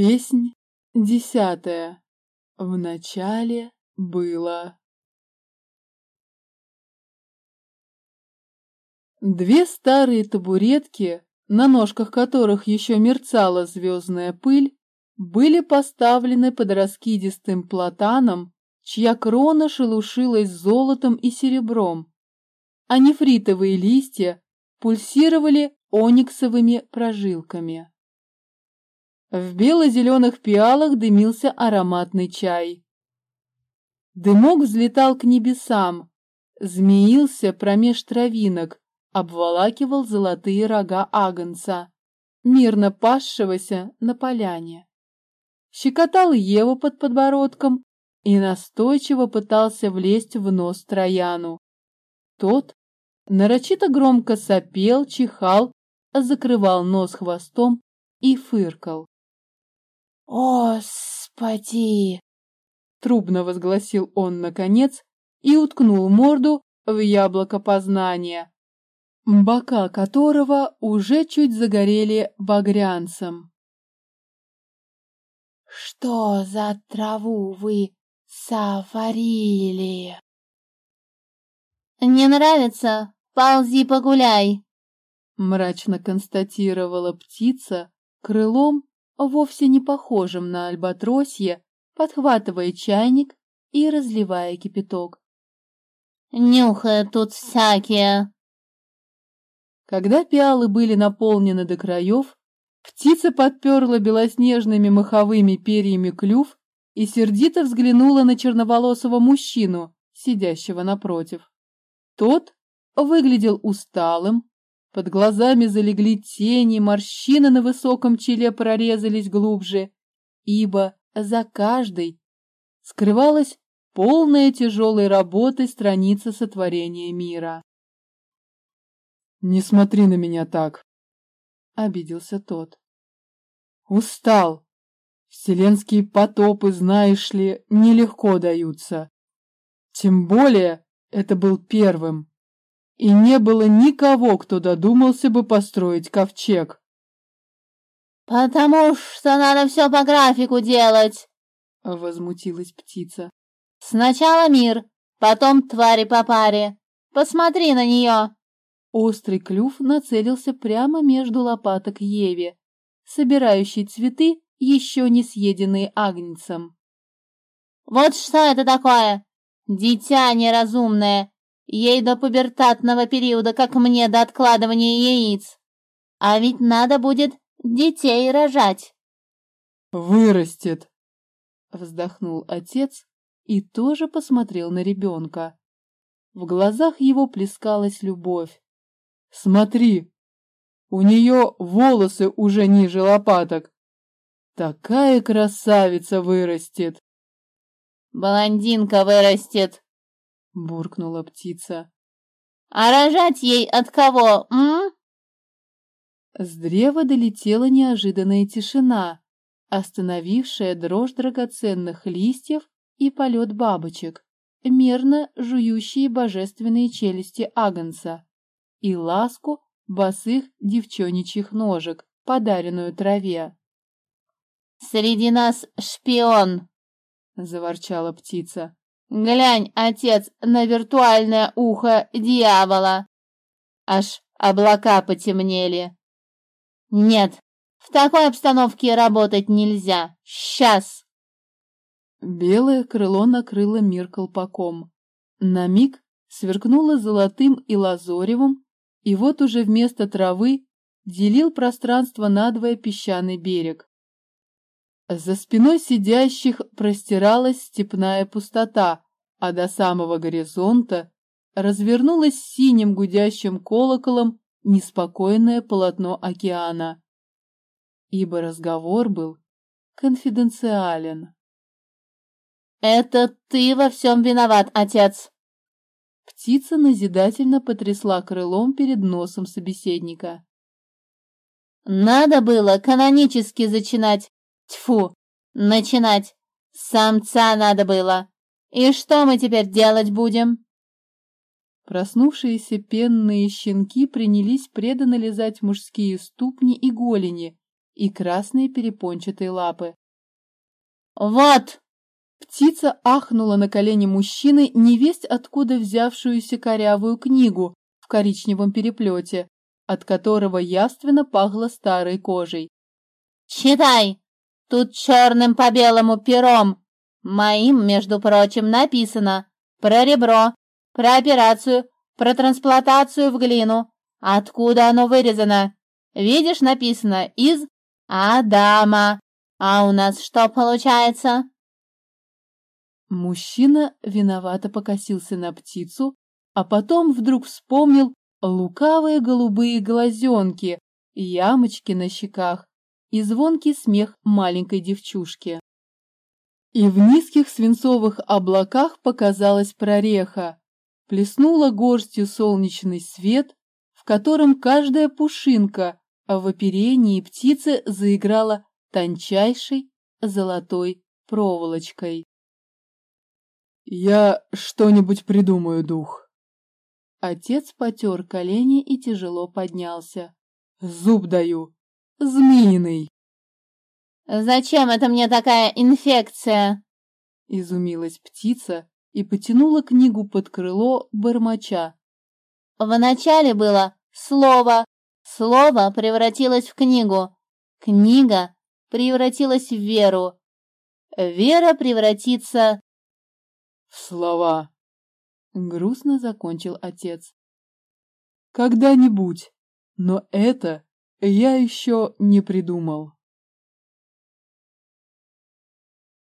Песнь десятая. В начале было. Две старые табуретки, на ножках которых еще мерцала звездная пыль, были поставлены под раскидистым платаном, чья крона шелушилась золотом и серебром, а нефритовые листья пульсировали ониксовыми прожилками. В бело-зеленых пиалах дымился ароматный чай. Дымок взлетал к небесам, змеился промеж травинок, обволакивал золотые рога агнца, мирно пасшегося на поляне. Щекотал Еву под подбородком и настойчиво пытался влезть в нос Трояну. Тот нарочито громко сопел, чихал, закрывал нос хвостом и фыркал. «Господи!» — трубно возгласил он наконец и уткнул морду в яблоко познания, бока которого уже чуть загорели багрянцем. «Что за траву вы саварили?» «Не нравится? Ползи погуляй!» Мрачно констатировала птица крылом, вовсе не похожим на альбатросье, подхватывая чайник и разливая кипяток. «Нюхают тут всякие!» Когда пиалы были наполнены до краев, птица подперла белоснежными маховыми перьями клюв и сердито взглянула на черноволосого мужчину, сидящего напротив. Тот выглядел усталым, под глазами залегли тени, морщины на высоком челе прорезались глубже, ибо за каждой скрывалась полная тяжелой работы страница сотворения мира. «Не смотри на меня так!» — обиделся тот. «Устал! Вселенские потопы, знаешь ли, нелегко даются. Тем более это был первым, и не было никого, кто додумался бы построить ковчег». «Потому что надо все по графику делать!» — возмутилась птица. «Сначала мир, потом твари по паре. Посмотри на нее!» Острый клюв нацелился прямо между лопаток Еве, собирающей цветы, еще не съеденные агнцем. «Вот что это такое? Дитя неразумное! Ей до пубертатного периода, как мне до откладывания яиц! А ведь надо будет детей рожать!» «Вырастет!» — вздохнул отец и тоже посмотрел на ребенка. В глазах его плескалась любовь. Смотри, у нее волосы уже ниже лопаток. Такая красавица вырастет. Блондинка вырастет, буркнула птица. А рожать ей от кого, м? С древа долетела неожиданная тишина, остановившая дрожь драгоценных листьев и полет бабочек, мерно жующие божественные челюсти Агнца и ласку босых девчоничьих ножек, подаренную траве. «Среди нас шпион!» — заворчала птица. «Глянь, отец, на виртуальное ухо дьявола!» Аж облака потемнели. «Нет, в такой обстановке работать нельзя. Сейчас!» Белое крыло накрыло мир колпаком. На миг сверкнуло золотым и лазоревым, и вот уже вместо травы делил пространство надвое песчаный берег. За спиной сидящих простиралась степная пустота, а до самого горизонта развернулось синим гудящим колоколом неспокойное полотно океана. Ибо разговор был конфиденциален. «Это ты во всем виноват, отец!» Птица назидательно потрясла крылом перед носом собеседника. «Надо было канонически зачинать. Тьфу, начинать. Самца надо было. И что мы теперь делать будем?» Проснувшиеся пенные щенки принялись преданно лизать мужские ступни и голени и красные перепончатые лапы. «Вот!» Птица ахнула на колени мужчины невесть откуда взявшуюся корявую книгу в коричневом переплете, от которого явственно пахло старой кожей. «Читай! Тут черным по белому пером! Моим, между прочим, написано про ребро, про операцию, про трансплантацию в глину. Откуда оно вырезано? Видишь, написано «из Адама». А у нас что получается?» Мужчина виновато покосился на птицу, а потом вдруг вспомнил лукавые голубые глазенки, ямочки на щеках и звонкий смех маленькой девчушки. И в низких свинцовых облаках показалась прореха, плеснула горстью солнечный свет, в котором каждая пушинка в оперении птицы заиграла тончайшей золотой проволочкой. «Я что-нибудь придумаю, дух!» Отец потер колени и тяжело поднялся. «Зуб даю! Змеиный!» «Зачем это мне такая инфекция?» Изумилась птица и потянула книгу под крыло бормоча. «Вначале было слово, слово превратилось в книгу, книга превратилась в веру, вера превратится в слова!» Грустно закончил отец. «Когда-нибудь, но это я еще не придумал».